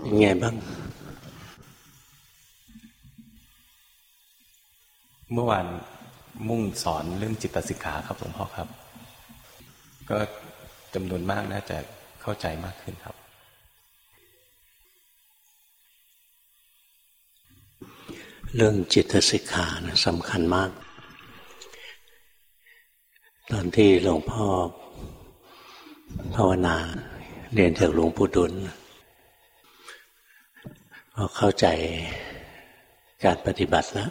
เป็นไงบ้าง เมื่อวานมุ่งสอนเรื่องจิตสิกขาครับหลวงพ่อครับ ก็จำนวนมากน่าจะเข้าใจมากขึ้นครับ เรื่องจิตสิกขานะสำคัญมาก ตอนที่หลวงพ่อภาวนาเรียนจากหลวงปู่ดุลพอ เข้าใจการปฏิบัติแล้ว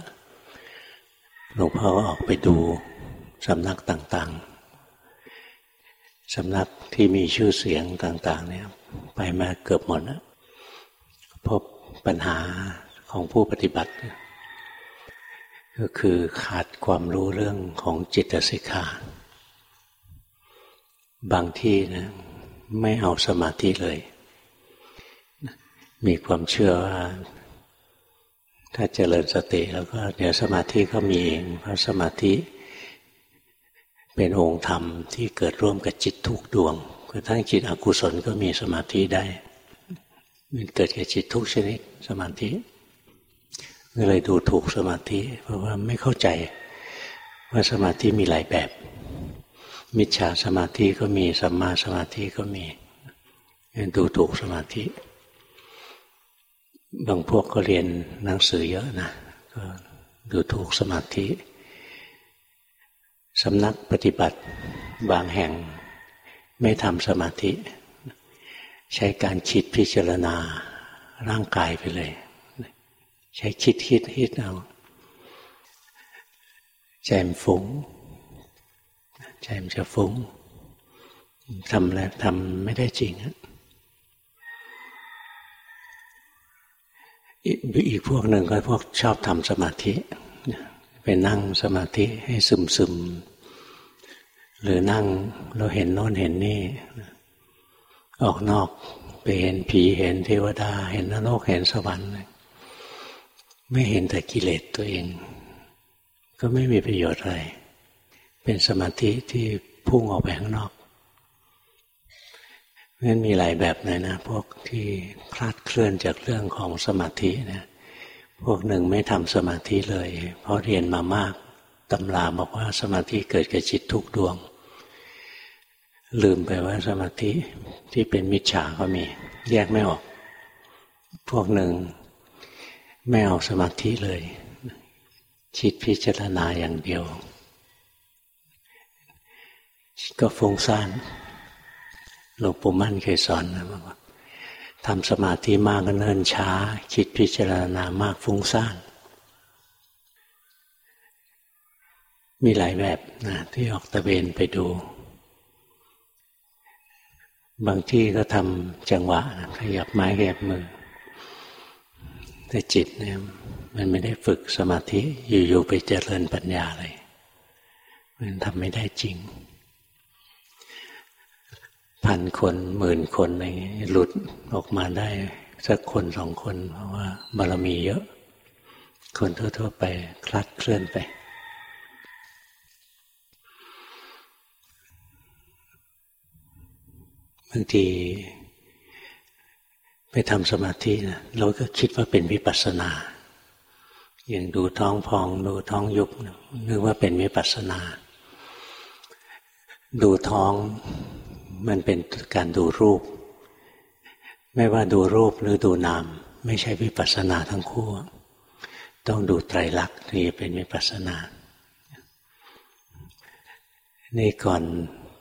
หลวงพ่อก็ออกไปดูสำนักต่าง ๆ สำนักที่มีชื่อเสียงต่าง ๆ เนี่ย ไปมาเกือบหมดแล้วพบปัญหาของผู้ปฏิบัติ ก็คือขาดความรู้เรื่องของจิตสิกขาบางที่นะไม่เอาสมาธิเลย มีความเชื่อว่า ถ้าเจริญสติแล้วก็เดี๋ยวสมาธิก็มีเองเพราะสมาธิ เป็นองค์ธรรมที่เกิดร่วมกับจิตทุกดวงกระทั่งจิตอกุศลก็มีสมาธิได้ มันเกิดกับจิตทุกชนิดสมาธิก็เลยดูถูกสมาธิ เพราะว่าไม่เข้าใจว่าสมาธิมีหลายแบบ มิจฉาสมาธิก็มีสัมมาสมาธิก็มีดูถูกสมาธิ บางพวกก็เรียนหนังสือเยอะนะก็ดูถูกสมาธิสำนักปฏิบัติบางแห่งไม่ทำสมาธิ ใช้การคิดพิจารณาร่างกายไปเลย ใช้คิดคิดคิดเอาใจมันฟุ้งใจมันจะฟุ้งทำแล้วทำไม่ได้จริงอะ อีกพวกหนึ่งก็พวกชอบทำสมาธิไปนั่งสมาธิให้ซึมซึมหรือนั่งเราเห็นโน้นเห็นนี่ ออกนอกไปเห็นผีเห็นเทวดา เห็นนรกเห็นสวรรค์ไม่เห็นแต่กิเลสตัวเอง ก็ไม่มีประโยชน์อะไร เป็นสมาธิที่พุ่งออกไปข้างนอก นั้นมีหลายแบบเลยนะ พวกที่คลาดเคลื่อนจากเรื่องของสมาธินะพวกหนึ่งไม่ทำสมาธิเลย เพราะเรียนมามากตำราบอกว่าสมาธิเกิดกับจิตทุกดวง ลืมไปว่าสมาธิที่เป็นมิจฉาก็มี แยกไม่ออก พวกหนึ่งไม่เอาสมาธิเลย จิตพิจารณาอย่างเดียว ก็ฟุ้งซ่าน หลวงปู่มั่นเคยสอนนะว่าทำสมาธิมากก็เนิ่นช้า คิดพิจารณามากฟุ้งซ่าน มีหลายแบบนะที่ออกตะเวนไปดู บางที่ก็ทำจังหวะนะขยับไม้ขยับมือ แต่จิตเนี่ยมันไม่ได้ฝึกสมาธิอยู่ๆไปเจริญปัญญาเลย มันทำไม่ได้จริง พันคนหมื่นคนอะไรเงี้ยหลุดออกมาได้สักคนสองคน เพราะว่า บารมีเยอะ คนทั่ว ๆ ไปคลัดเคลื่อนไป บางที ไปทำสมาธินะเราก็คิดว่าเป็นวิปัสสนา อย่างดูท้องพอง ดูท้องยุบนึกว่าเป็นวิปัสสนา ดูท้อง มันเป็นการดูรูป ไม่ว่าดูรูปหรือดูนาม ไม่ใช่วิปัสสนาทั้งคู่ ต้องดูไตรลักษณ์ที่เป็นวิปัสสนานี่ก่อน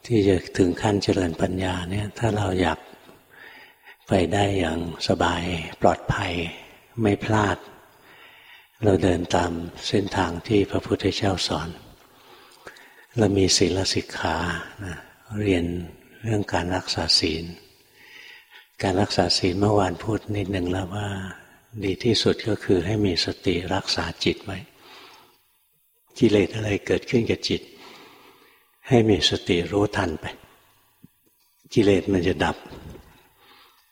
ที่จะถึงขั้นเจริญปัญญาเนี่ย ถ้าเราอยากไปได้อย่างสบายปลอดภัยไม่พลาด เราเดินตามเส้นทางที่พระพุทธเจ้าสอน เรามีศีลสิกขาเรียน เรื่องการรักษาศีล การรักษาศีลเมื่อวานพูดนิดหนึ่งแล้วว่า ดีที่สุดก็คือให้มีสติรักษาจิตไว้กิเลสอะไรเกิดขึ้นกับจิต ให้มีสติรู้ทันไป กิเลสมันจะดับ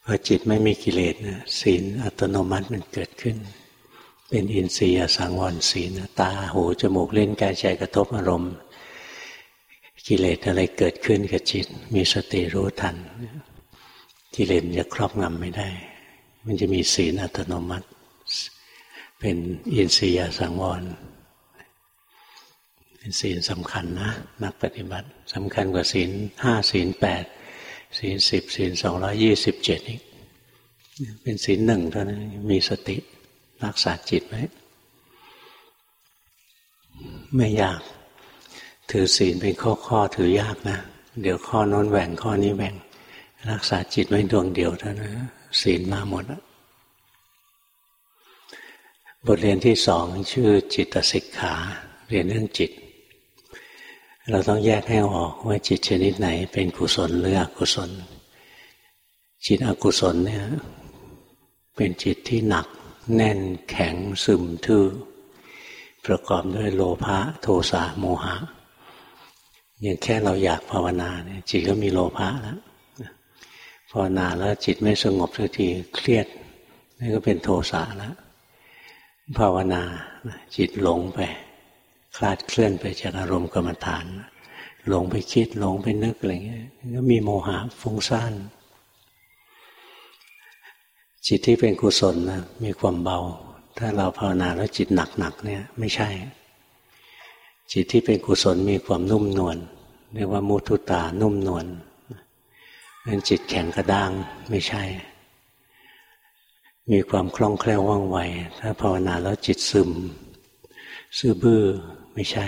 พอจิตไม่มีกิเลสนะศีลอัตโนมัติมันเกิดขึ้น เป็นอินทรียสังวรศีลตาหูจมูกเล่นกายใจกระทบอารมณ์ กิเลสอะไรเกิดขึ้นกับจิต มีสติรู้ทัน กิเลสจะครอบงำไม่ได้ มันจะมีศีลอัตโนมัติ เป็นอินทรียสังวรเป็นศีลสำคัญนะ นักปฏิบัติสำคัญกว่าศีลห้าศีลแปดศีลสิบศีลสองร้อยี่สิบเจ็ดอีกเป็นศีลหนึ่งเท่านั้นมีสติรักษาจิตไว้ไม่ยาก ถือศีลเป็นข้อข้อถือยากนะ เดี๋ยวข้อน้นแหว่งข้อนี้แหว่ง รักษาจิตไว้ดวงเดียวเท่านั้นศีลมาหมดบทเรียนที่สองชื่อจิตสิกขา เรียนเรื่องจิต เราต้องแยกให้ออกว่าจิตชนิดไหน เป็นกุศลหรืออกุศล จิตอกุศลเนี่ยเป็นจิตที่หนัก แน่นแข็งซึมทื่อ ประกอบด้วยโลภะโทสะโมหะ อย่างแค่เราอยากภาวนาเนี่ยจิตก็มีโลภะแล้วภาวนาแล้วจิตไม่สงบสักทีเครียดนี่ก็เป็นโทสะแล้วภาวนาจิตหลงไป คลาดเคลื่อนไปจากอารมณ์กรรมฐาน หลงไปคิดหลงไปนึกอะไรเงี้ยก็มีโมหะฟุ้งซ่านจิตที่เป็นกุศลนะมีความเบา ถ้าเราภาวนาแล้วจิตหนักๆเนี่ย ไม่ใช่ จิตที่เป็นกุศลมีความนุ่มนวล เรียกว่ามุทุตานุ่มนวลนั้นจิตแข็งกระด้างไม่ใช่ มีความคล่องแคล่วว่องไว ถ้าภาวนาแล้วจิตซึม ซื่อบื้อไม่ใช่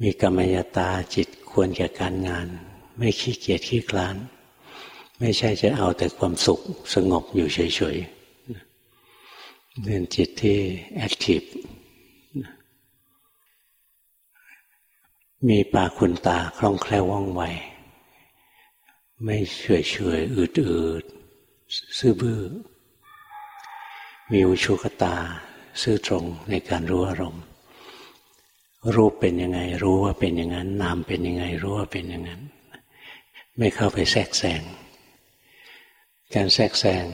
มีกรรมยตาจิตควรแก่การงาน ไม่ขี้เกียจขี้คลาน ไม่ใช่จะเอาแต่ความสุขสงบอยู่เฉยๆเป็นจิตที่แอคทีฟ มีปาคุณตาคล่องแคล่วว่องไว ไม่เฉยเฉยอืดอืดซื่อบื้อ มีอุชุกตา ซื่อตรงในการรู้อารมณ์ รูปเป็นยังไง รู้ว่าเป็นอย่างนั้น นามเป็นยังไง รู้ว่าเป็นอย่างนั้น ไม่เข้าไปแทรกแซงการแทรกแซง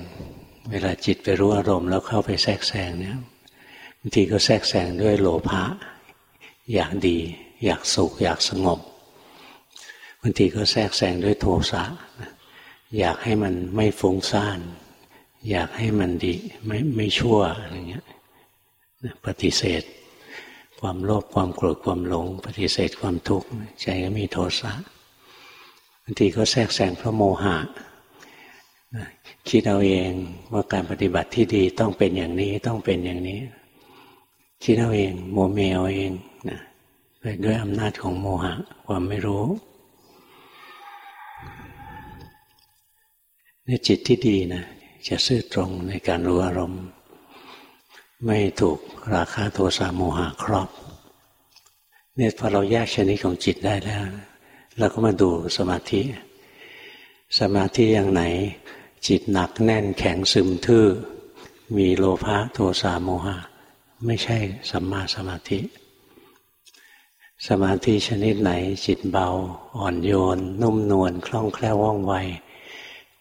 เวลาจิตไปรู้อารมณ์แล้วเข้าไปแทรกแซงเนี่ยบางทีก็แทรกแซงด้วยโลภะอยากดี อยากสุขอยากสงบบางทีก็แทรกแซงด้วยโทสะอยากให้มันไม่ฟุ้งซ่าน อยากให้มันดีไม่ไม่ชั่วอะไรเงี้ยปฏิเสธ ความโลภความโกรธความหลง ปฏิเสธความทุกข์ใจก็มีโทสะบางทีก็แทรกแซงเพราะโมหะคิดเอาเองว่าการปฏิบัติที่ดีต้องเป็นอย่างนี้ต้องเป็นอย่างนี้คิดเอาเองโมเมเอาเอง ไปด้วยอำนาจของโมหะ ความไม่รู้นี่จิตที่ดีนะจะซื่อตรงในการรู้อารมณ์ ไม่ถูกราคาโทสะโมหะครอบเนี่ยพอเราแยกชนิดของจิตได้แล้วเราก็มาดูสมาธิ สมาธิอย่างไหน จิตหนักแน่นแข็งซึมทื่อ มีโลภะโทสะโมหะ ไม่ใช่สัมมาสมาธิ สมาธิชนิดไหน จิตเบา อ่อนโยน นุ่มนวลคล่องแคล่วว่องไว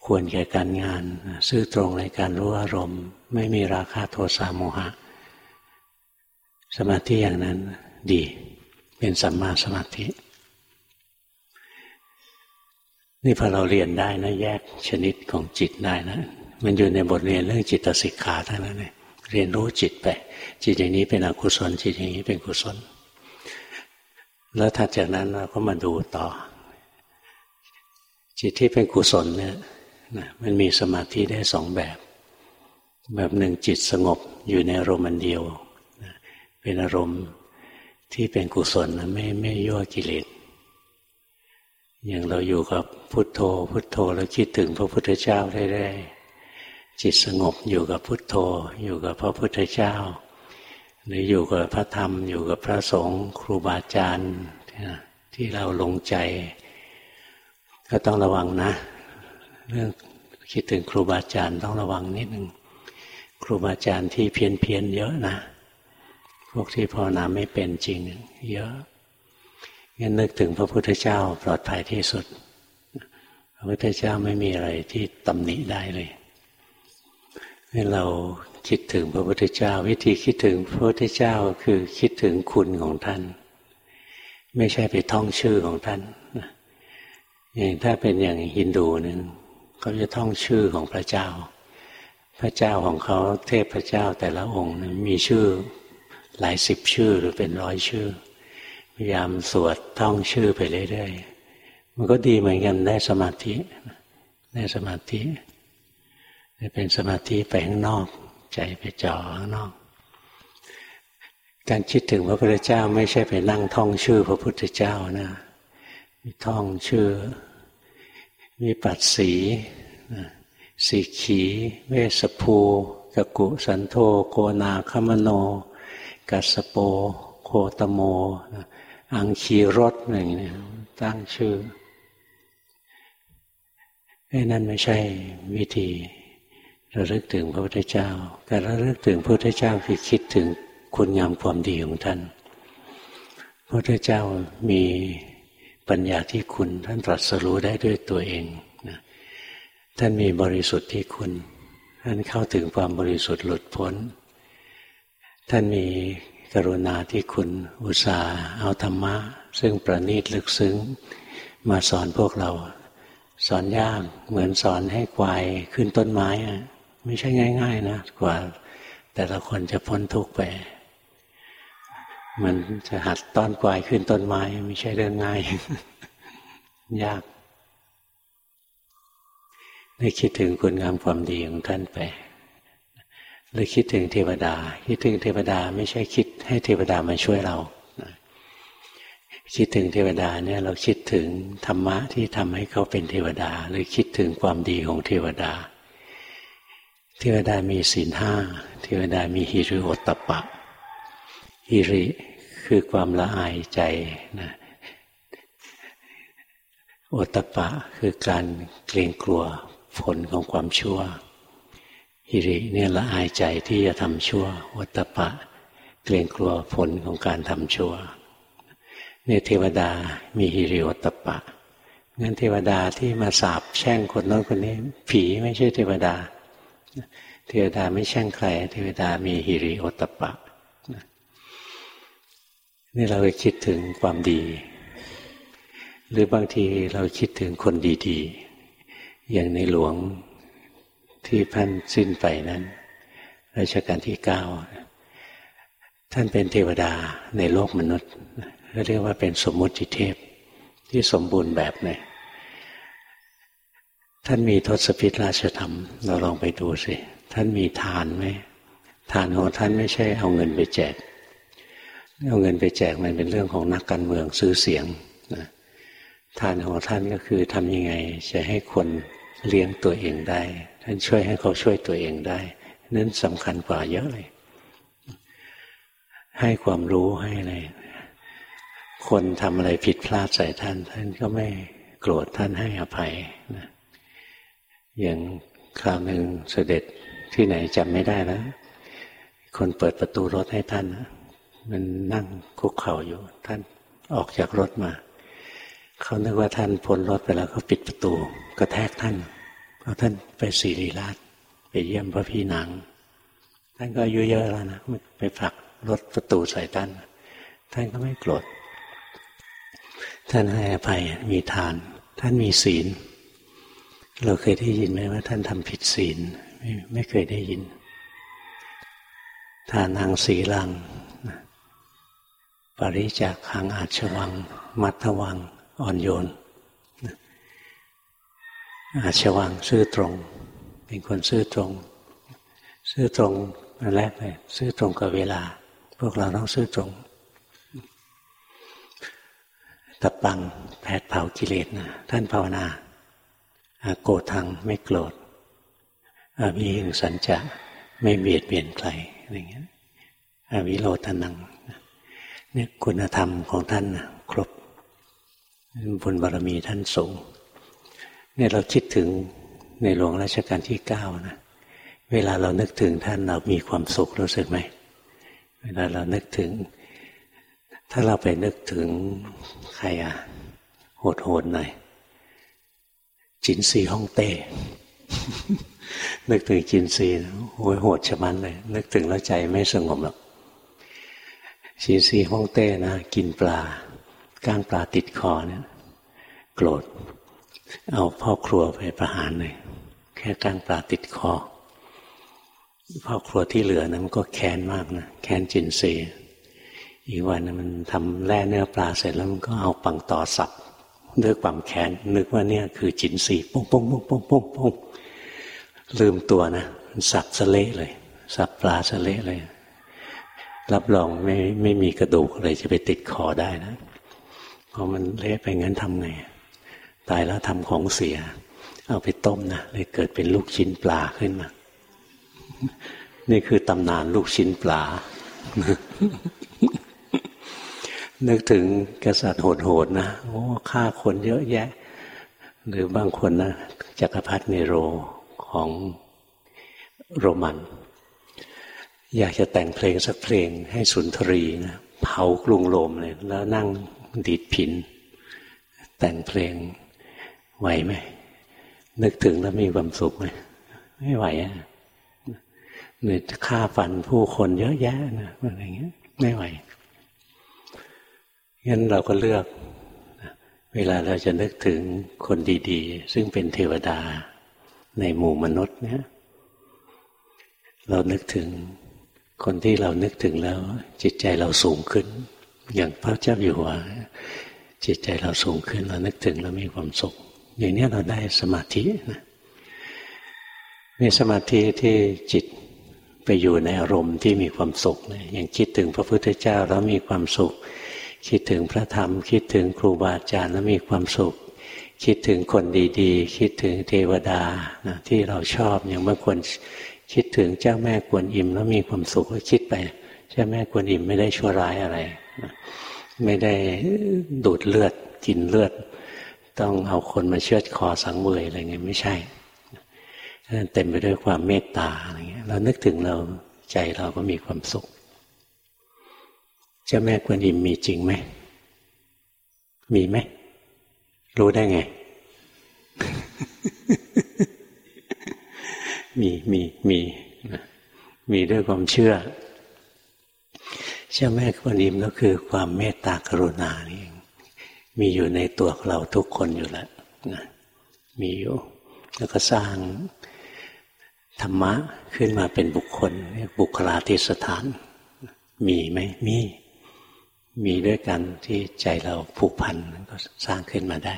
ควรแก่การงาน ซื่อตรงในการรู้อารมณ์ ไม่มีราคะโทสะโมหะ สมาธิอย่างนั้นดี เป็นสัมมาสมาธิ นี่พอเราเรียนได้นะ แยกชนิดของจิตได้นะ มันอยู่ในบทเรียนเรื่องจิตสิกขาทั้งนั้นเลยเรียนรู้จิตไป จิตอย่างนี้เป็นอกุศลจิตอย่างนี้เป็นกุศล แล้วถัดจากนั้นเราก็มาดูต่อ จิตที่เป็นกุศลเนี่ยนะมันมีสมาธิได้สองแบบ แบบหนึ่งจิตสงบอยู่ในอารมณ์เดียว เป็นอารมณ์ที่เป็นกุศลนะไม่ไม่ยั่วกิเลสอย่างเราอยู่กับพุทโธ พุทโธแล้วคิดถึงพระพุทธเจ้าเรื่อยๆจิตสงบอยู่กับพุทโธ อยู่กับพระพุทธเจ้า หรืออยู่กับพระธรรม อยู่กับพระสงฆ์ครูบาอาจารย์ที่เราลงใจ ก็ต้องระวังนะ เรื่องคิดถึงครูบาอาจารย์ต้องระวังนิดหนึ่งครูบาอาจารย์ที่เพี้ยนเพียนเยอะนะ พวกที่ภาวนาไม่เป็นจริง เยอะงั้นนึกถึงพระพุทธเจ้าปลอดภัยที่สุด พระพุทธเจ้าไม่มีอะไรที่ตำหนิได้เลยให้เรา คิดถึงพระพุทธเจ้า วิธีคิดถึงพระพุทธเจ้าคือคิดถึงคุณของท่าน ไม่ใช่ไปท่องชื่อของท่านอย่างถ้าเป็นอย่างฮินดูนึงเขาจะท่องชื่อของพระเจ้า พระเจ้าของเขาเทพพระเจ้าแต่ละองค์มีชื่อหลายสิบชื่อหรือเป็นร้อยชื่อ พยายามสวดท่องชื่อไปเรื่อยๆมันก็ดีเหมือนกันได้สมาธิได้สมาธิเป็นสมาธิไปข้างนอก ใจไปจ่อข้างนอก การคิดถึงพระพุทธเจ้าไม่ใช่ไปนั่งท่องชื่อพระพุทธเจ้านะท่องชื่อมีปัสสีสีขี เวสภูกกุสันโธโกนาคมโน กัสโป โคตโม อังคีรสอะไรอย่างนี้ตั้งชื่อไอ้นั่นไม่ใช่วิธี ระลึกถึงพระพุทธเจ้า การระลึกถึงพระพุทธเจ้าคือคิดถึงคุณงามความดีของท่าน พระพุทธเจ้ามีปัญญาที่คุณท่านตรัสรู้ได้ด้วยตัวเองนะท่านมีบริสุทธิ์ที่คุณท่านเข้าถึงความบริสุทธิ์หลุดพ้น ท่านมีกรุณาที่คุณอุตสาห์เอาธรรมะ ซึ่งประณีตลึกซึ้ง มาสอนพวกเรา สอนยากเหมือนสอนให้ควายขึ้นต้นไม้อะ ไม่ใช่ง่าย ๆ นะ กว่าแต่ละคนจะพ้นทุกข์ไป มันจะหัดต้อนควายขึ้นต้นไม้ ไม่ใช่เรื่องง่าย ยากได้คิดถึงคุณงามความดีของท่านไปเลยคิดถึงเทวดา คิดถึงเทวดาไม่ใช่คิดให้เทวดามาช่วยเรา คิดถึงเทวดาเนี่ยเราคิดถึงธรรมะที่ทำให้เขาเป็นเทวดา หรือคิดถึงความดีของเทวดา เทวดามีศีลห้าเทวดามีฮิริโอตตปะฮิริคือความละอายใจนะโอตตปะคือการเกรงกลัวผลของความชั่วฮิริเนี่ยละอายใจที่จะทำชั่ววัตปะ เกรงกลัวผลของการทำชั่วเนี่ยเทวดามีฮิริวัตปะงั้นเทวดาที่มาสาบแช่งคนโน้นคนนี้ ผีไม่ใช่เทวดา เทวดาไม่แช่งใครเทวดามีฮิริโอตปะนี่เราคิดถึงความดี หรือบางทีเราคิดถึงคนดีๆ อย่างในหลวงที่ท่านสิ้นไปนั้นรัชกาลที่เก้าท่านเป็นเทวดาในโลกมนุษย์เรียกว่าเป็นสมมุติเทพที่สมบูรณ์แบบเลย ท่านมีทศพิธราชธรรม เราลองไปดูสิ ท่านมีทานไหมทานของท่านไม่ใช่เอาเงินไปแจก เอาเงินไปแจกมันเป็นเรื่องของนักการเมืองซื้อเสียงนะทานของท่านก็คือทำยังไงจะให้คนเลี้ยงตัวเองได้ ท่านช่วยให้เขาช่วยตัวเองได้ นั้นสำคัญกว่าเยอะเลย ให้ความรู้ให้อะไรคนทำอะไรผิดพลาดใส่ท่าน ท่านก็ไม่โกรธท่านให้อภัยนะ อย่างคราวหนึ่งเสด็จที่ไหนจำไม่ได้แล้ว คนเปิดประตูรถให้ท่านมันนั่งคุกเข่าอยู่ ท่านออกจากรถมา เขานึกว่าท่านพ้นรถไปแล้วก็ปิดประตูกระแทกท่านพอท่านไปสีรีราชไปเยี่ยมพระพี่นางท่านก็อายุเยอะแล้วนะไปผลักรถประตูใส่ท่าน ท่านก็ไม่โกรธท่านให้อภัยมีทาน ท่านมีศีล เราเคยได้ยินไหมว่าท่านทำผิดศีลไม่ไม่เคยได้ยิน ทานังศีลัง ปริจาคังอาชวัง มัทวัง อ่อนโยน อาชวังซื่อตรง เป็นคนซื่อตรง ซื่อตรงอันแรกเลยซื่อตรงกับเวลา พวกเราต้องซื่อตรงตะปังแผดเผากิเลสนะท่านภาวนา โกทังไม่โกรธอาวิหิงสัญจะไม่เบียดเบียนใครอะไรเงี้ยอาวิโรธนังเนี่ยคุณธรรมของท่านครบบุญบารมีท่านสูงเนี่ยเราคิดถึงในหลวงราชการที่เก้านะเวลาเรานึกถึงท่านเรามีความสุขรู้สึกไหมเวลาเรานึกถึง ถ้าเราไปนึกถึงใครอะโหดโหดหน่อย จินซีฮ่องเต้ นึกถึงจินซีโอ้ยโหดชะมันเลย นึกถึงแล้วใจไม่สงบหรอกจินซีฮ่องเต้นะกินปลาก้างปลาติดคอเนี่ยโกรธ เอาพ่อครัวไปประหารเลยแค่กลางปลาติดคอพ่อครัวที่เหลือนะมันก็แค้นมากนะแค้นจินซีอีกวันนะมันทำแร่เนื้อปลาเสร็จแล้วมันก็เอาปังต่อสับ ด้วยความแค้นนึกว่าเนี่ยคือจินซีปุ้งปุ้งปุ้งปุ้งปุ้งปุ้งลืมตัวนะสับสเละเลย สับปลาสเละเลย รับรองไม่ไม่มีกระดูกเลยจะไปติดคอได้นะพอมันเละไปงั้นทำไง ตายแล้วทำของเสีย เอาไปต้มนะเลยเกิดเป็นลูกชิ้นปลาขึ้นมา นี่คือตำนานลูกชิ้นปลา นึกถึงกษัตริย์โหดๆนะโอ้ฆ่าคนเยอะแยะ หรือบางคนนะจักรพรรดิเนโรของโรมัน อยากจะแต่งเพลงสักเพลงให้สุนทรีนะเผากรุงโรมเลย แล้วนั่งดีดผิน แต่งเพลงไหวไหม นึกถึงแล้วมีความสุขไหมไม่ไหวอะเนี่ยฆ่าฟันผู้คนเยอะแยะนะอะไรเงี้ย ไม่ไหว งั้นเราก็เลือก เวลาเราจะนึกถึงคนดีๆ ซึ่งเป็นเทวดาในหมู่มนุษย์เนี่ยเรานึกถึงคนที่เรานึกถึงแล้ว จิตใจเราสูงขึ้น อย่างพระเจ้าอยู่หัวจิตใจเราสูงขึ้นเรานึกถึงแล้วมีความสุข อย่างนี้เราได้สมาธินะมีสมาธิที่จิตไปอยู่ในอารมณ์ที่มีความสุขนะอย่างคิดถึงพระพุทธเจ้าแล้วมีความสุข คิดถึงพระธรรม คิดถึงครูบาอาจารย์แล้วมีความสุข คิดถึงคนดีๆ คิดถึงเทวดานะที่เราชอบอย่างบางคนคิดถึงเจ้าแม่กวนอิมแล้วมีความสุขก็คิดไป เจ้าแม่กวนอิมไม่ได้ชั่วร้ายอะไรไม่ได้ดูดเลือดกินเลือด ต้องเอาคนมาเชือดคอสังเวยอะไรเงี้ยไม่ใช่เต็มไปด้วยความเมตตาอะไรเงี้ยเรานึกถึงเราใจเราก็มีความสุข เจ้าแม่กวนอิมมีจริงไหม มีไหม รู้ได้ไง มีมีมีมีด้วยความเชื่อเชื่อแม่คนอิมก็คือความเมตตากรุณานี่เองมีอยู่ในตัวเราทุกคนอยู่แล้วนะมีอยู่ แล้วก็สร้างธรรมะขึ้นมาเป็นบุคคลบุคลาธิสถาน มีไหมมี มีด้วยกันที่ใจเราผูกพันก็สร้างขึ้นมาได้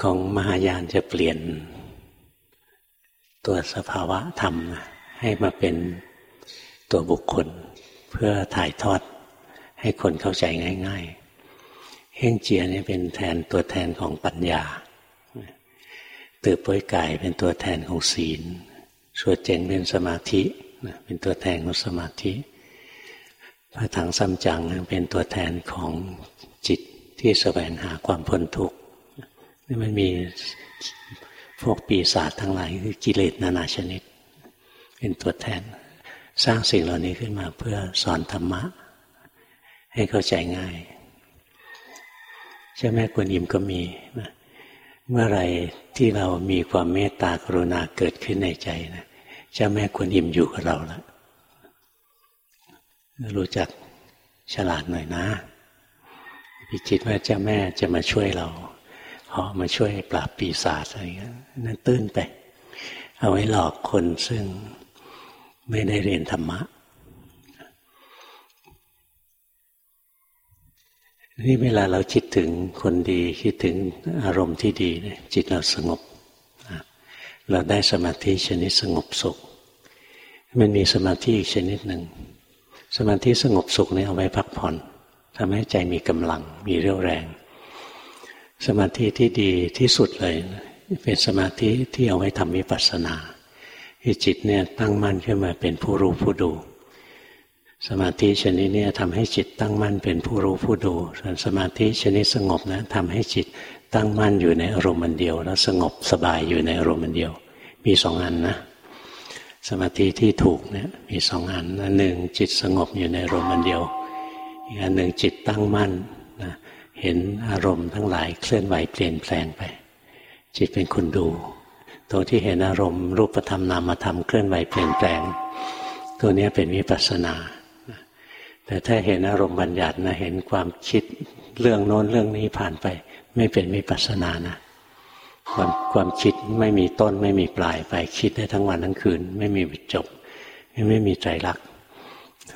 ของมหายานจะเปลี่ยน ตัวสภาวะธรรม ให้มาเป็นตัวบุคคล เพื่อถ่ายทอดให้คนเข้าใจง่าย ๆ เฮ่งเจียนี่เป็นแทนตัวแทนของปัญญา ตือป้อยไก่เป็นตัวแทนของศีลสวดเจงเป็นสมาธิ เป็นตัวแทนของสมาธิพระถังซัมจังเป็นตัวแทนของจิตที่แสวงหาความพ้นทุกข์นี่มันมีพวกปีศาจทั้งหลายคือกิเลสนานาชนิด เป็นตัวแทน สร้างสิ่งเหล่านี้ขึ้นมาเพื่อสอนธรรมะ ให้เข้าใจง่ายใช่ไหมกวนอิมก็มีนะเมื่อไรที่เรามีความเมตตากรุณาเกิดขึ้นในใจนะ เจ้าแม่กวนอิมอยู่กับเราแล้วรู้จักฉลาดหน่อยนะพิจิตว่าเจ้าแม่จะมาช่วยเราออมาช่วยปราบปีศาจอะไรเงี้ยนั่นตื้นไป เอาไว้หลอกคนซึ่งไม่ได้เรียนธรรมะ นี่เวลาเราคิดถึงคนดี คิดถึงอารมณ์ที่ดีจิตเราสงบ เราได้สมาธิชนิดสงบสุข มันมีสมาธิอีกชนิดหนึ่ง สมาธิสงบสุขนี่เอาไว้พักผ่อนทำให้ใจมีกำลัง มีเรี่ยวแรง สมาธิที่ดีที่สุดเลย เป็นสมาธิที่เอาไว้ทำวิปัสสนาที่จิตเนี่ยตั้งมั่นขึ้นมาเป็นผู้รู้ผู้ดู สมาธิชนิดนี้ทำให้จิตตั้งมั่นเป็นผู้รู้ผู้ดู ส่วนสมาธิชนิดสงบนะทำให้จิต ตั้งมั่นอยู่ในอารมณ์เดียว แล้วสงบสบายอยู่ในอารมณ์เดียว มีสองอันนะสมาธิที่ถูกเนี่ยมีสองอันอันหนึ่งจิตสงบอยู่ในอารมณ์เดียวอีกอันหนึ่งจิตตั้งมั่นนะเห็นอารมณ์ทั้งหลายเคลื่อนไหวเปลี่ยนแปลงไป จิตเป็นคนดูตัวที่เห็นอารมณ์รูปธรรมนามธรรมเคลื่อนไหวเปลี่ยนแปลง ตัวนี้เป็นวิปัสสนาแต่ถ้าเห็นอารมณ์บัญญัตินะเห็นความคิดเรื่องโน้นเรื่องนี้ผ่านไป ไม่เป็นวิปัสสนานะความความคิดไม่มีต้นไม่มีปลายไปคิดได้ทั้งวันทั้งคืน ไม่มีจบ ไม่มีใจรัก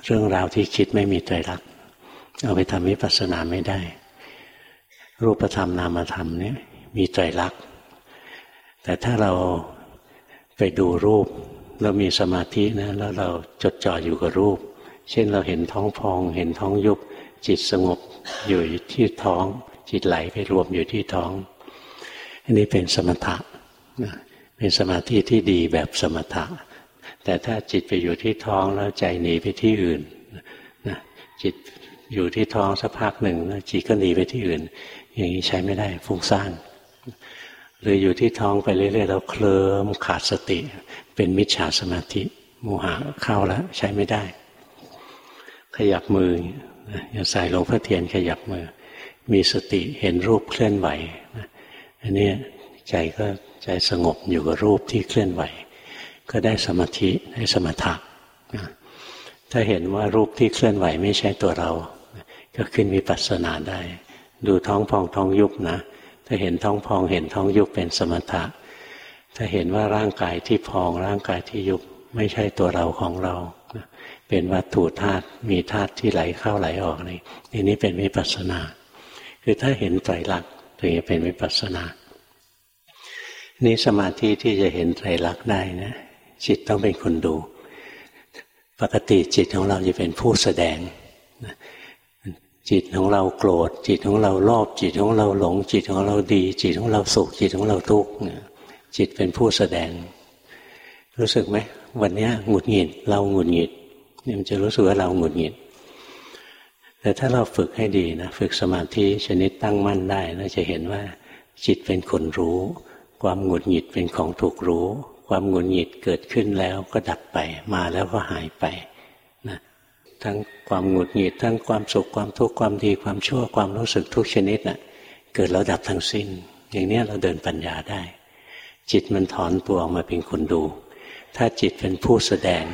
เรื่องราวที่คิดไม่มีใจรัก เอาไปทำวิปัสสนาไม่ได้ รูปธรรมนามธรรมเนี่ยมีใจรัก แต่ถ้าเราไปดูรูป เรามีสมาธินะแล้วเราจดจ่ออยู่กับรูป เช่นเราเห็นท้องพอง เห็นท้องยุบจิตสงบอยู่ที่ท้อง จิตไหลไปรวมอยู่ที่ท้อง อันนี้เป็นสมถะเป็นสมาธิที่ดีแบบสมถะ แต่ถ้าจิตไปอยู่ที่ท้องแล้วใจหนีไปที่อื่นจิตอยู่ที่ท้องสักพักหนึ่งแล้วจิตก็หนีไปที่อื่น อย่างนี้ใช้ไม่ได้ฟุ้งซ่านหรืออยู่ที่ท้องไปเรื่อยๆแล้วเคลิ้มขาดสติ เป็นมิจฉาสมาธิโมหะเข้าแล้วใช้ไม่ได้ ขยับมืออย่าใส่ลงพระเทียนขยับมือ มีสติเห็นรูปเคลื่อนไหวอันนี้ใจก็ใจสงบอยู่กับรูปที่เคลื่อนไหว ก็ได้สมาธิได้สมถะถ้าเห็นว่ารูปที่เคลื่อนไหวไม่ใช่ตัวเรา ก็ขึ้นวิปัสสนาได้ ดูท้องพองท้องยุบนะถ้าเห็นท้องพองเห็นท้องยุบเป็นสมถะ ถ้าเห็นว่าร่างกายที่พองร่างกายที่ยุบไม่ใช่ตัวเราของเรา เป็นวัตถุธาตุมีธาตุที่ไหลเข้าไหลออกนี่นี่เป็นวิปัสสนา คือถ้าเห็นไตรลักษณ์ถึงจะเป็นวิปัสสนา นี่สมาธิที่จะเห็นไตรลักษณ์ได้นะ จิตต้องเป็นคนดู ปกติจิตของเราจะเป็นผู้แสดงจิตของเราโกรธ จิตของเราโลภจิตของเราหลง จิตของเราดี จิตของเราสุขจิตของเราทุกข์จิตเป็นผู้แสดง รู้สึกไหมวันนี้หงุดหงิด เราหงุดหงิดเนี่ยมันจะรู้สึกว่าเราหงุดหงิด แต่ถ้าเราฝึกให้ดีนะฝึกสมาธิชนิดตั้งมั่นได้เราจะเห็นว่า จิตเป็นคนรู้ ความหงุดหงิดเป็นของถูกรู้ ความหงุดหงิดเกิดขึ้นแล้วก็ดับไป มาแล้วก็หายไปนะทั้งความหงุดหงิด ทั้งความสุขความทุกข์ความดีความชั่วความรู้สึกทุกชนิดนะ่ะเกิดแล้วดับทั้งสิ้น อย่างนี้เราเดินปัญญาได้ จิตมันถอนตัวออกมาเป็นคนดู ถ้าจิตเป็นผู้แสดง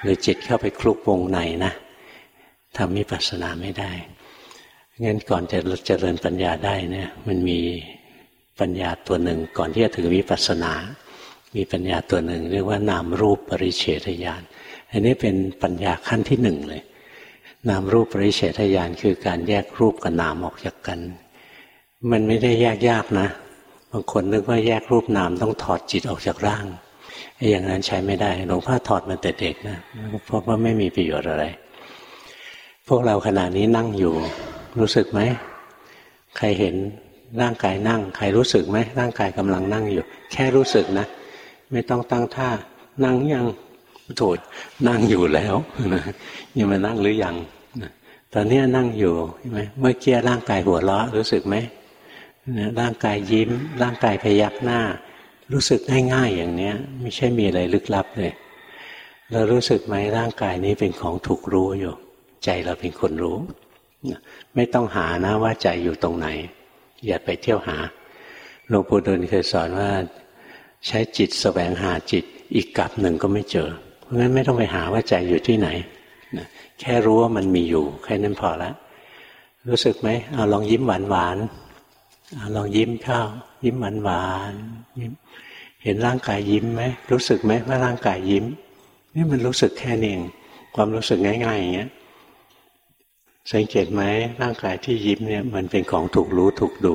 หรือจิตเข้าไปคลุกวงในนะ ทำมิปัสสนาไม่ได้งั้นก่อนจะเจริญปัญญาได้เนี่ย มันมีปัญญาตัวหนึ่ง ก่อนที่จะถึงวิปัสสนา มีปัญญาตัวหนึ่ง เรียกว่านามรูปปริเฉทญาณอันนี้เป็นปัญญาขั้นที่หนึ่งเลย นามรูปปริเฉทญาณคือการแยกรูปกับนามออกจากกัน มันไม่ได้แยกยากนะ บางคนนึกว่าแยกรูปนามต้องถอดจิตออกจากร่างอย่างนั้นใช้ไม่ได้หลวงพ่อถอดมาแต่เด็กนะเพราะว่าไม่มีประโยชน์อะไร วกเราขณะนี้นั่งอยู่ รู้สึกไหม ใครเห็นร่างกายนั่ง ใครรู้สึกไหมร่างกายกำลังนั่งอยู่ แค่รู้สึกนะ ไม่ต้องตั้งท่า นั่งยังโถดนั่งอยู่แล้วนะยังมานั่งหรือยังตอนนี้นั่งอยู่ใช่ไหมเมื่อกี้ร่างกายหัวเราะรู้สึกไหมร่างกายยิ้ม ร่างกายพยักหน้า รู้สึกง่ายๆอย่างเนี้ย ไม่ใช่มีอะไรลึกลับเลยเรารู้สึกไหมร่างกายนี้เป็นของถูกรู้อยู่ ใจเราเป็นคนรู้ ไม่ต้องหานะว่าใจอยู่ตรงไหน อย่าไปเที่ยวหาหลวงปู่ดูลเคยสอนว่าใช้จิตสแสวงหาจิตอีกกลับหนึ่งก็ไม่เจอ เพราะงั้นไม่ต้องไปหาว่าใจอยู่ที่ไหนแค่รู้ว่ามันมีอยู่ แค่นั้นพอแล้วรู้สึกไหมเอาลองยิ้มหวานหวานเอาลองยิ้มเข้ายิ้มหวานหวานยิ้มเห็นร่างกายยิ้มไหมรู้สึกไหมว่าร่างกายยิ้มนี่มันรู้สึกแค่นี้เองความรู้สึกง่ายๆอย่างเงี้ย สังเกตไหมร่างกายที่ยิ้มเนี่ยมันเป็นของถูกรู้ถูกดู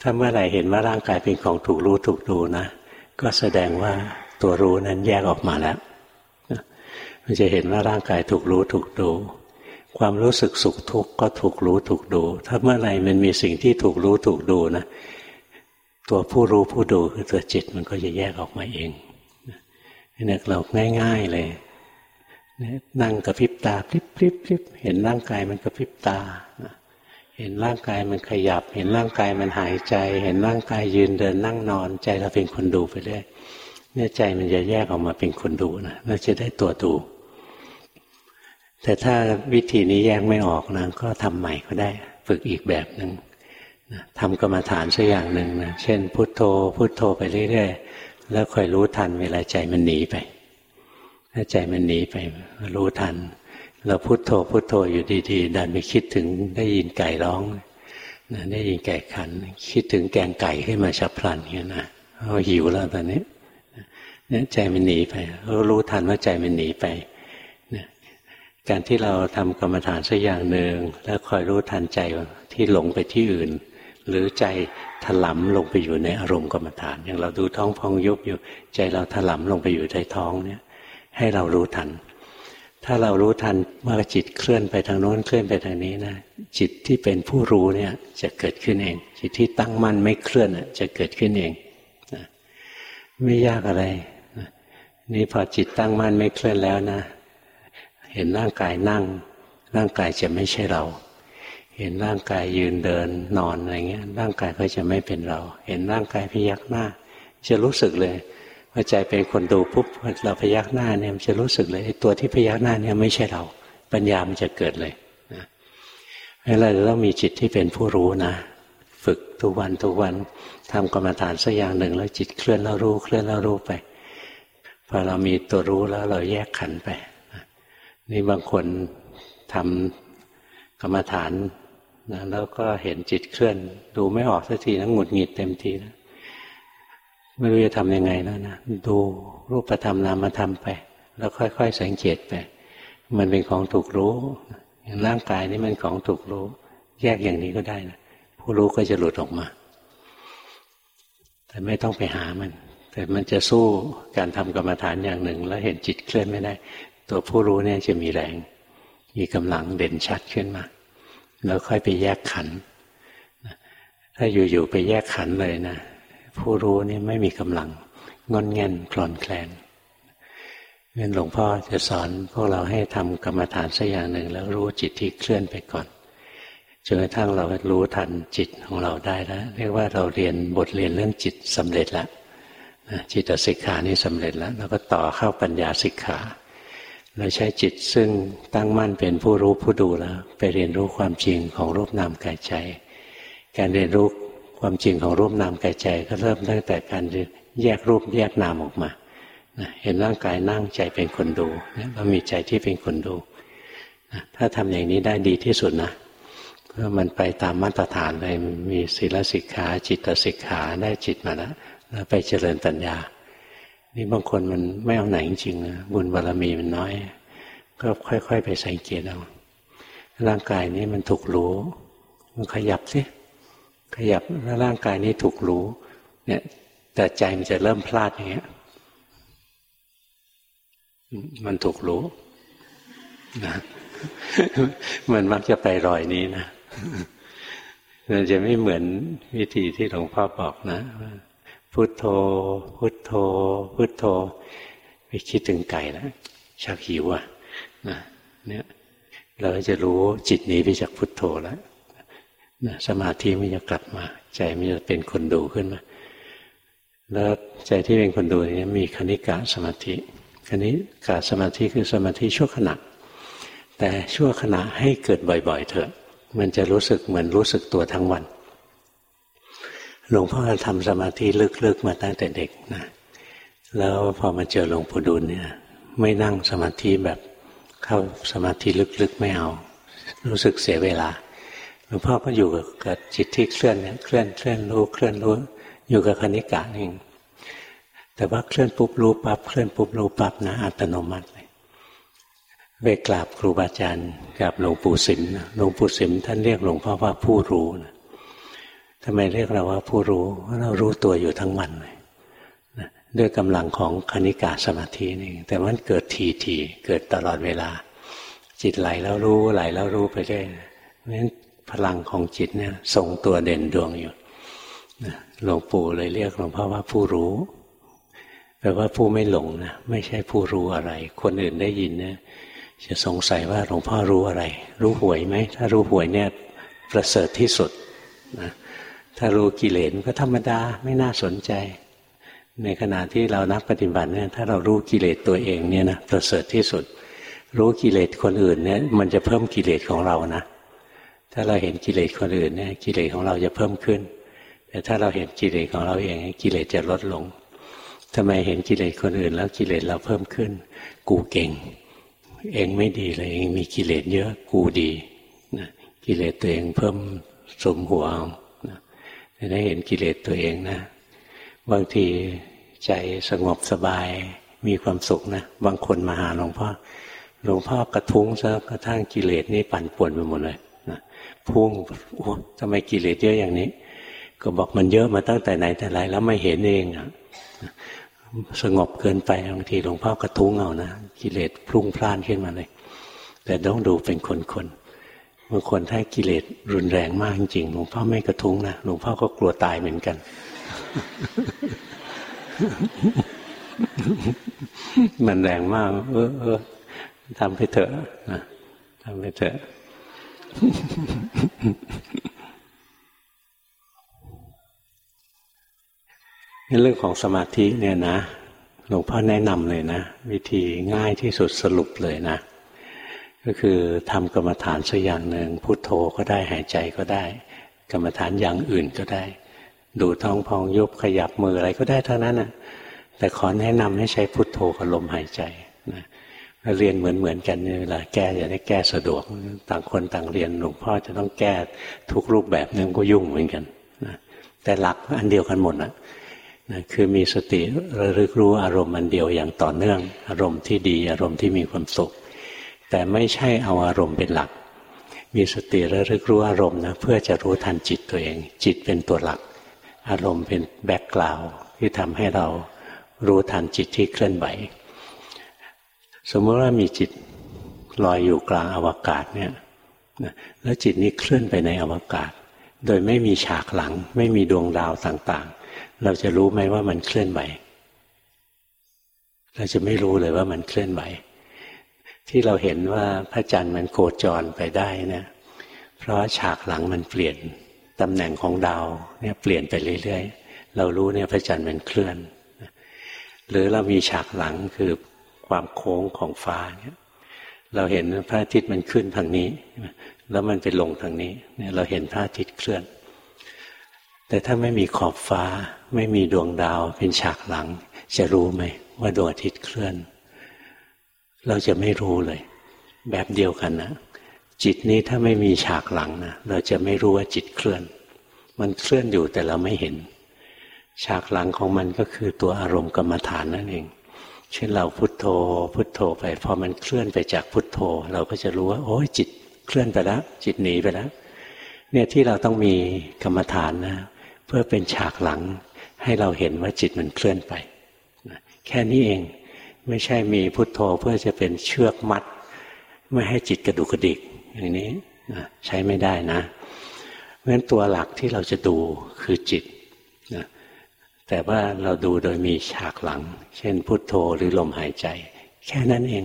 ถ้าเมื่อไหร่เห็นว่าร่างกายเป็นของถูกรู้ถูกดูนะ ก็แสดงว่าตัวรู้นั้นแยกออกมาแล้วมันจะเห็นว่าร่างกายถูกรู้ถูกดู ความรู้สึกสุขทุกข์ก็ถูกรู้ถูกดู ถ้าเมื่อไหร่มันมีสิ่งที่ถูกรู้ถูกดูนะ ตัวผู้รู้ผู้ดูคือตัวจิตมันก็จะแยกออกมาเองนี่เราง่าย ๆเลย นั่งกระพริบตาพลิบพลิบพลิบเห็นร่างกายมันกระพริบตา เห็นร่างกายมันขยับ เห็นร่างกายมันหายใจ เห็นร่างกายยืนเดินนั่งนอน ใจเราเป็นคนดูไปเรื่อยเนี่ยใจมันจะแยกออกมาเป็นคนดูนะเราจะได้ตัวดู แต่ถ้าวิธีนี้แยกไม่ออกนะก็ทำใหม่ก็ได้ ฝึกอีกแบบหนึ่งทำกรรมฐานสักอย่างหนึ่งนะเช่นพุทโธพุทโธไปเรื่อยๆแล้วคอยรู้ทันเวลาใจมันหนีไป ถ้าใจมันหนีไปรู้ทัน เราพุโทโธพุโทโธอยู่ดีๆดันไปคิดถึงได้ยินไก่ร้องนะได้ยินแก่ขัน คิดถึงแกงไก่ขึ้นมาฉับพลันเงี้ยนะเราหิวแล้วตอนนี้เนี่ยใจมันหนีไปเรารู้ทันว่าใจมันหนีไปการที่เราทำกรรมฐานสักอย่างหนึ่งแล้วคอยรู้ทันใจที่หลงไปที่อื่น หรือใจถลำลงไปอยู่ในอารมณ์กรรมฐาน อย่างเราดูท้องพองยุบอยู่ ใจเราถลำลงไปอยู่ในท้องเนี่ย ให้เรารู้ทัน ถ้าเรารู้ทันเมื่อจิตเคลื่อนไปทางโน้นเคลื่อนไปทางนี้นะจิตที่เป็นผู้รู้เนี่ยจะเกิดขึ้นเอง จิตที่ตั้งมั่นไม่เคลื่อนจะเกิดขึ้นเองไม่ยากอะไรนี่พอจิตตั้งมั่นไม่เคลื่อนแล้วนะ เห็นร่างกายนั่ง ร่างกายจะไม่ใช่เรา เห็นร่างกายยืนเดินนอนอะไรเงี้ย ร่างกายก็จะไม่เป็นเรา เห็นร่างกายพยักหน้า จะรู้สึกเลย พอใจเป็นคนดูปุ๊บเราพยักหน้าเนี่ยมันจะรู้สึกเลยตัวที่พยักหน้าเนี่ยไม่ใช่เรา ปัญญามันจะเกิดเลยนะเราจะต้องมีจิตที่เป็นผู้รู้นะ ฝึกทุกวันทุกวันทำกรรมฐานสักอย่างหนึ่ง แล้วจิตเคลื่อนแล้วรู้เคลื่อนแล้วรู้ไปพอเรามีตัวรู้แล้วเราแยกขันไปนี่บางคนทำกรรมฐานนะแล้วก็เห็นจิตเคลื่อน ดูไม่ออกสักทีนะหงุดหงิดเต็มทีนะ ไม่รู้จะทำยังไงแล้วนะดูรูปธรรมนามธรรมไป แล้วค่อย ๆ สังเกตไป มันเป็นของถูกรู้อย่างร่างกายนี่มันของถูกรู้ แยกอย่างนี้ก็ได้นะผู้รู้ก็จะหลุดออกมา แต่ไม่ต้องไปหามัน แต่มันจะสู้การทำกรรมฐานอย่างหนึ่ง แล้วเห็นจิตเคลื่อนไม่ได้ ตัวผู้รู้เนี่ยจะมีแรง มีกำลังเด่นชัดขึ้นมา แล้วค่อยไปแยกขันถ้าอยู่ๆไปแยกขันเลยนะ ผู้รู้นี่ไม่มีกำลังงอนเงนคลอนแคลนงั้นหลวงพ่อจะสอนพวกเราให้ทำกรรมฐานสักอย่างหนึ่ง แล้วรู้จิตที่เคลื่อนไปก่อนจนกระทั่งเรารู้ทันจิตของเราได้แล้วเรียกว่าเราเรียนบทเรียนเรื่องจิตสำเร็จแล้วจิตสิกขานี่สำเร็จแล้วแล้วก็ต่อเข้าปัญญาสิกขาเราใช้จิตซึ่งตั้งมั่นเป็นผู้รู้ผู้ดูแล้ว ไปเรียนรู้ความจริงของรูปนามกายใจ การเรียนรู้ ความจริงของรูปนามกายใจก็เริ่มตั้งแต่การแยกรูปแยกนามออกมาเห็นร่างกายนั่งใจเป็นคนดูเรามีใจที่เป็นคนดูถ้าทำอย่างนี้ได้ดีที่สุดนะเพื่อมันไปตามมาตรฐานเลยมีศีลสิกขา จิตสิกขาได้จิตมาแล้วแล้วไปเจริญปัญญา นี่บางคนมันไม่เอาไหนจริงๆนะบุญบารรมีมันน้อย ก็ค่อย ๆ ไปสังเกตเอาร่างกายนี้มันถูกรู้ มันขยับสิ ขยับแล้วร่างกายนี้ถูกรู้ เนี่ย แต่ใจมันจะเริ่มพลาดอย่างเงี้ย มันถูกรู้นะมันมักจะไปรอยนี้นะมันจะไม่เหมือนวิธีที่หลวงพ่อบอกนะพุทโธ พุทโธ พุทโธ ไปคิดถึงไก่แล้วชักหิวอะนะเนี่ย เราจะรู้จิตหนีไปจากพุทโธแล้ว สมาธิมันจะกลับมา ใจมันจะเป็นคนดูขึ้นมาแล้วใจที่เป็นคนดูนี้มีคณิกะสมาธิคณิกะสมาธิคือสมาธิชั่วขณะ แต่ชั่วขณะให้เกิดบ่อยๆ เถอะ มันจะรู้สึกเหมือนรู้สึกตัวทั้งวันหลวงพ่อทำสมาธิลึกๆมาตั้งแต่เด็กนะแล้วพอมาเจอหลวงปู่ดูลเนี่ย ไม่นั่งสมาธิแบบเข้าสมาธิลึกๆไม่เอา รู้สึกเสียเวลา หลวงพ่อก็อยู่กับจิตที่เคลื่อนเนี่ยเคลื่อนเคลื่อนรู้เคลื่อนรู้อยู่กับคณิกะเองแต่ว่าเคลื่อนปุ๊บรู้ปั๊บเคลื่อนปุ๊บรู้ปั๊บนะอัตโนมัติเลยไปกราบครูบาอาจารย์กับหลวงปู่สิมหลวงปู่สิมท่านเรียกหลวงพ่อว่าผู้รู้นะทำไมเรียกเราว่าผู้รู้เพราะเรารู้ตัวอยู่ทั้งวันเลยนะด้วยกำลังของคณิกาสมาธินี่แต่มันเกิดทีทีเกิดตลอดเวลา จิตไหลแล้วรู้ไหลแล้วรู้ไปเรื่อยนั้น พลังของจิตเนี่ยทรงตัวเด่นดวงอยู่หลวงปู่เลยเรียกหลวงพ่อว่าผู้รู้แปลว่าผู้ไม่หลงนะไม่ใช่ผู้รู้อะไร คนอื่นได้ยินเนี่ยจะสงสัยว่าหลวงพ่อรู้อะไร รู้หวยไหมถ้ารู้หวยเนี่ยประเสริฐที่สุดนะถ้ารู้กิเลสก็ธรรมดาไม่น่าสนใจ ในขณะที่เรานักปฏิบัติเนี่ยถ้าเรารู้กิเลสตัวเองเนี่ยนะประเสริฐที่สุด รู้กิเลสคนอื่นเนี่ยมันจะเพิ่มกิเลสของเรานะ ถ้าเราเห็นกิเลสคนอื่นเนี่ยกิเลสของเราจะเพิ่มขึ้น แต่ถ้าเราเห็นกิเลสของเราเองกิเลสจะลดลงทำไมเห็นกิเลสคนอื่น แล้วกิเลสเราเพิ่มขึ้น กูเก่ง เองไม่ดีเลยเองมีกิเลสเยอะกูดีนะกิเลสตัวเองเพิ่มสมหัวจะได้เห็นกิเลสตัวเองนะ บางทีใจสงบสบายมีความสุขนะ บางคนมาหาหลวงพ่อหลวงพ่อกระทุ้งซะกระทั่งกิเลสนี่ปั่นป่วนไปหมดเลย นะพุ่งโอ้ทำไมกิเลสเยอะอย่างนี้ ก็บอกมันเยอะมาตั้งแต่ไหนแต่ไรแล้วไม่เห็นเองอะสงบเกินไปบางทีหลวงพ่อกระทุ้งเอานะกิเลสพุ่งพล่านขึ้นมาเลย แต่ต้องดูเป็นคนๆบางคนถ้ากิเลสรุนแรงมากจริงหลวงพ่อไม่กระทุ้งนะหลวงพ่อก็กลัวตายเหมือนกัน มันแรงมาก เออเออทำไปเถอะนะทำไปเถอะ เรื่องของสมาธิเนี่ยนะหลวงพ่อแนะนำเลยนะ วิธีง่ายที่สุดสรุปเลยนะ ก็คือทำกรรมฐานสักอย่างหนึ่งพุโทโธก็ได้หายใจก็ได้ กรรมฐานอย่างอื่นก็ได้ ดูท้องพองยุบขยับมืออะไรก็ได้เท่านั้นนะแต่ขอแนะนำให้ใช้พุโทโธกับลมหายใจ เรียนเหมือนเหมือนกันเวลาแก้อย่าได้แก้สะดวก ต่างคนต่างเรียนหลวงพ่อจะต้องแก้ทุกรูปแบบนึงก็ยุ่งเหมือนกันนะแต่หลักอันเดียวกันหมดนะนะคือมีสติระลึกรู้อารมณ์อันเดียวอย่างต่อเนื่อง อารมณ์ที่ดีอารมณ์ที่มีความสุข แต่ไม่ใช่เอาอารมณ์เป็นหลัก มีสติระลึกรู้อารมณ์นะเพื่อจะรู้ทันจิตตัวเอง จิตเป็นตัวหลัก อารมณ์เป็นแบ็กกราวที่ทำให้เรารู้ทันจิตที่เคลื่อนไหว สมมติว่ามีจิตลอยอยู่กลางอวกาศเนี่ยแล้วจิตนี้เคลื่อนไปในอวกาศ โดยไม่มีฉากหลัง ไม่มีดวงดาวต่างๆ เราจะรู้ไหมว่ามันเคลื่อนไหวเราจะไม่รู้เลยว่ามันเคลื่อนไหว ที่เราเห็นว่าพระจันทร์มันโคจรไปได้นะเพราะฉากหลังมันเปลี่ยนตำแหน่งของดาวเนี่ยเปลี่ยนไปเรื่อยๆ เรารู้เนี่ยพระจันทร์มันเคลื่อน หรือเรามีฉากหลังคือ ความโค้งของฟ้าเนี่ยเราเห็นพระอาทิตย์มันขึ้นทางนี้ แล้วมันไปลงทางนี้เนี่ยเราเห็นพระอาทิตย์เคลื่อน แต่ถ้าไม่มีขอบฟ้า ไม่มีดวงดาวเป็นฉากหลัง จะรู้ไหมว่าดวงอาทิตย์เคลื่อน เราจะไม่รู้เลย แบบเดียวกันนะจิตนี้ถ้าไม่มีฉากหลังนะเราจะไม่รู้ว่าจิตเคลื่อน มันเคลื่อนอยู่แต่เราไม่เห็น ฉากหลังของมันก็คือตัวอารมณ์กรรมฐานนั่นเอง เช่นเราพุโทโธ พุโทโธไป พอมันเคลื่อนไปจากพุทโธ เราก็จะรู้ว่า โอ้ยจิตเคลื่อนไปแล้ว จิตหนีไปแล้ว เนี่ยที่เราต้องมีกรรมฐานนะ เพื่อเป็นฉากหลัง ให้เราเห็นว่าจิตมันเคลื่อนไปแค่นี้เองไม่ใช่มีพุทโธเพื่อจะเป็นเชือกมัด ไม่ให้จิตกระดุกกระดิกอย่างนี้ใช้ไม่ได้นะเพราะฉะนั้นตัวหลักที่เราจะดูคือจิต แต่ว่าเราดูโดยมีฉากหลัง เช่นพุทโธหรือลมหายใจ แค่นั้นเอง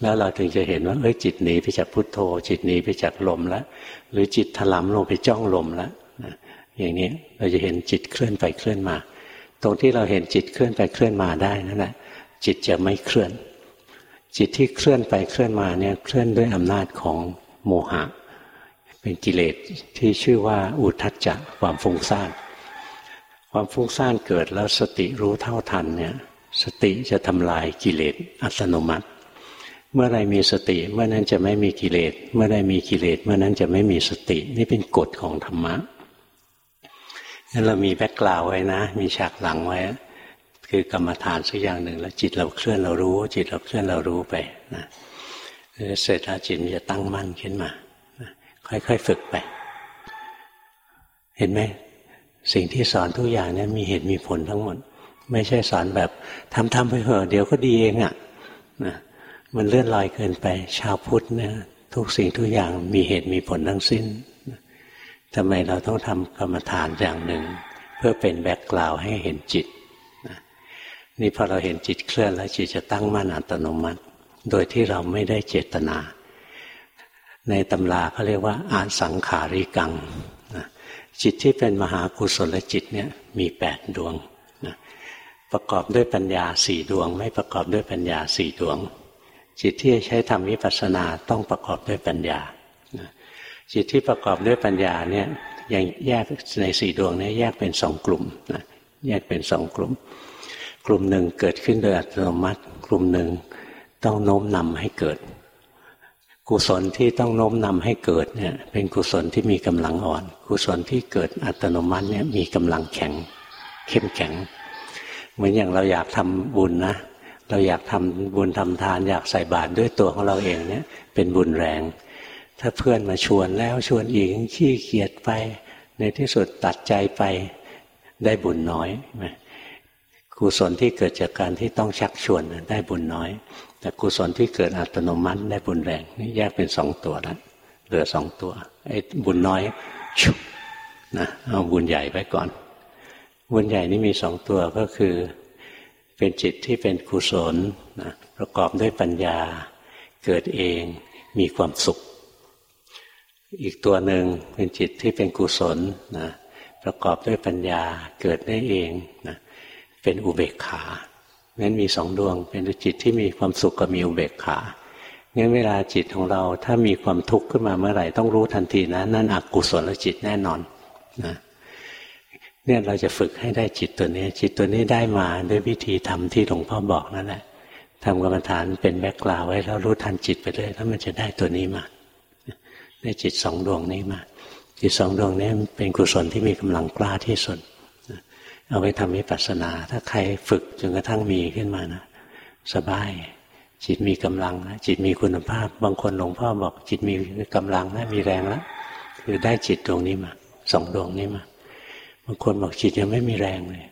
แล้วเราถึงจะเห็นว่าเอ้ยจิตหนีไปจากพุทโธ จิตหนีไปจากลมแล้วหรือจิตถลำลงไปจ้องลมแล้วอย่างนี้เราจะเห็นจิตเคลื่อนไปเคลื่อนมา ตรงที่เราเห็นจิตเคลื่อนไปเคลื่อนมาได้นั่นแหละจิตจะไม่เคลื่อน จิตที่เคลื่อนไปเคลื่อนมาเนี่ยเคลื่อนด้วยอำนาจของโมหะ เป็นกิเลสที่ชื่อว่าอุทัจจะความฟุ้งซ่าน ความฟุ้งซ่านเกิดแล้วสติรู้เท่าทันเนี่ยสติจะทำลายกิเลสอัตโนมัติ เมื่อไรมีสติเมื่อนั้นจะไม่มีกิเลสเมื่อไรมีกิเลสเมื่อนั้นจะไม่มีสติ นี่เป็นกฎของธรรมะงั้นเรามีแบ็กกราวไว้นะ มีฉากหลังไว้ คือกรรมฐานสักอย่างหนึ่งแล้วจิตเราเคลื่อนเรารู้ จิตเราเคลื่อนเรารู้ไปนะเสร็จแล้วจิตจะตั้งมั่นขึ้นมาค่อยๆฝึกไป เห็นไหม สิ่งที่สอนทุกอย่างนี้มีเหตุมีผลทั้งหมด ไม่ใช่สอนแบบทำทำไปเหอะเดี๋ยวก็ดีเองอะ่ะนะมันเลื่อนลอยเกินไป ชาวพุทธเนี่ยทุกสิ่งทุกอย่างมีเหตุมีผลทั้งสิ้นทำไมเราต้องทำกรรมฐานอย่างหนึ่ง เพื่อเป็นแบ็กกราวให้เห็นจิตนี่พอเราเห็นจิตเคลื่อนแล้วจิตจะตั้งมั่นอัตโนมัติ โดยที่เราไม่ได้เจตนา ในตำราเขาเรียกว่าอาสังขาริกัง จิตที่เป็นมหากุศลจิตเนี่ยมีแปดดวงนะประกอบด้วยปัญญาสี่ดวง ไม่ประกอบด้วยปัญญาสี่ดวง จิตที่ใช้ทำวิปัสสนาต้องประกอบด้วยปัญญาจิตที่ประกอบด้วยปัญญาเนี่ยยังแยกในสี่ดวงนี้แยกเป็นสองกลุ่มนะแยกเป็นสองกลุ่ม กลุ่มหนึ่งเกิดขึ้นโดยอัตโนมัติ กลุ่มหนึ่งต้องโน้มนำให้เกิด กุศลที่ต้องโน้มนำให้เกิดเนี่ย เป็นกุศลที่มีกำลังอ่อน กุศลที่เกิดอัตโนมัติเนี่ยมีกำลังแข็ง เข้มแข็ง เหมือนอย่างเราอยากทำบุญนะเราอยากทำบุญทำทาน อยากใส่บาตรด้วยตัวของเราเองเนี่ย เป็นบุญแรง ถ้าเพื่อนมาชวนแล้วชวนอีกขี้เกียจไป ในที่สุดตัดใจไปได้บุญน้อยกุศลที่เกิดจากการที่ต้องชักชวนได้บุญน้อย แต่กุศลที่เกิดอัตโนมัติได้บุญแรงนี่แยกเป็นสองตัวแล้วเหลือสองตัวไอ้บุญน้อยชุบนะเอาบุญใหญ่ไปก่อน บุญใหญ่นี่มีสองตัวก็คือ เป็นจิตที่เป็นกุศลนะประกอบด้วยปัญญาเกิดเองมีความสุข อีกตัวหนึ่งเป็นจิตที่เป็นกุศลนะประกอบด้วยปัญญาเกิดได้เองนะเป็นอุเบกขา งั้นมีสองดวง เป็นจิตที่มีความสุขกับมีอุเบกขางั้นเวลาจิตของเราถ้ามีความทุกข์ขึ้นมาเมื่อไหร่ต้องรู้ทันทีนะนั่นอกุศลจิตแน่นอนนะเนี่ยเราจะฝึกให้ได้จิตตัวนี้ จิตตัวนี้ได้มาด้วยวิธีทำที่หลวงพ่อบอกนั่นแหละทำกรรมฐานเป็นแบ็กกราวไว้แล้วรู้ทันจิตไปเลยแล้วมันจะได้ตัวนี้มาได้จิตสองดวงนี้มา จิตสองดวงนี้เป็นกุศลที่มีกำลังกล้าที่สุด เอาไว้ทำวิปัสสนา ถ้าใครฝึกจนกระทั่งมีขึ้นมานะสบาย จิตมีกำลังนะจิตมีคุณภาพ บางคนหลวงพ่อบอก จิตมีกำลังนะมีแรงแล้วคือได้จิตดวงนี้มาสองดวงนี้มาบางคนบอกจิตยังไม่มีแรงเลย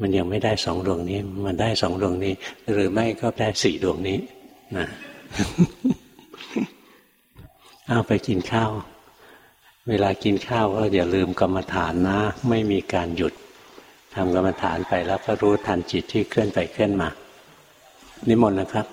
มันยังไม่ได้สองดวงนี้ มันได้สองดวงนี้ หรือไม่ก็ได้สี่ดวงนี้นะเอาไปกินข้าว เวลากินข้าวก็อย่าลืมกรรมฐานนะ ไม่มีการหยุด ทำกรรมฐานไปแล้วก็รู้ทันจิตที่เคลื่อนไปเคลื่อนมา นิมนต์นะครับ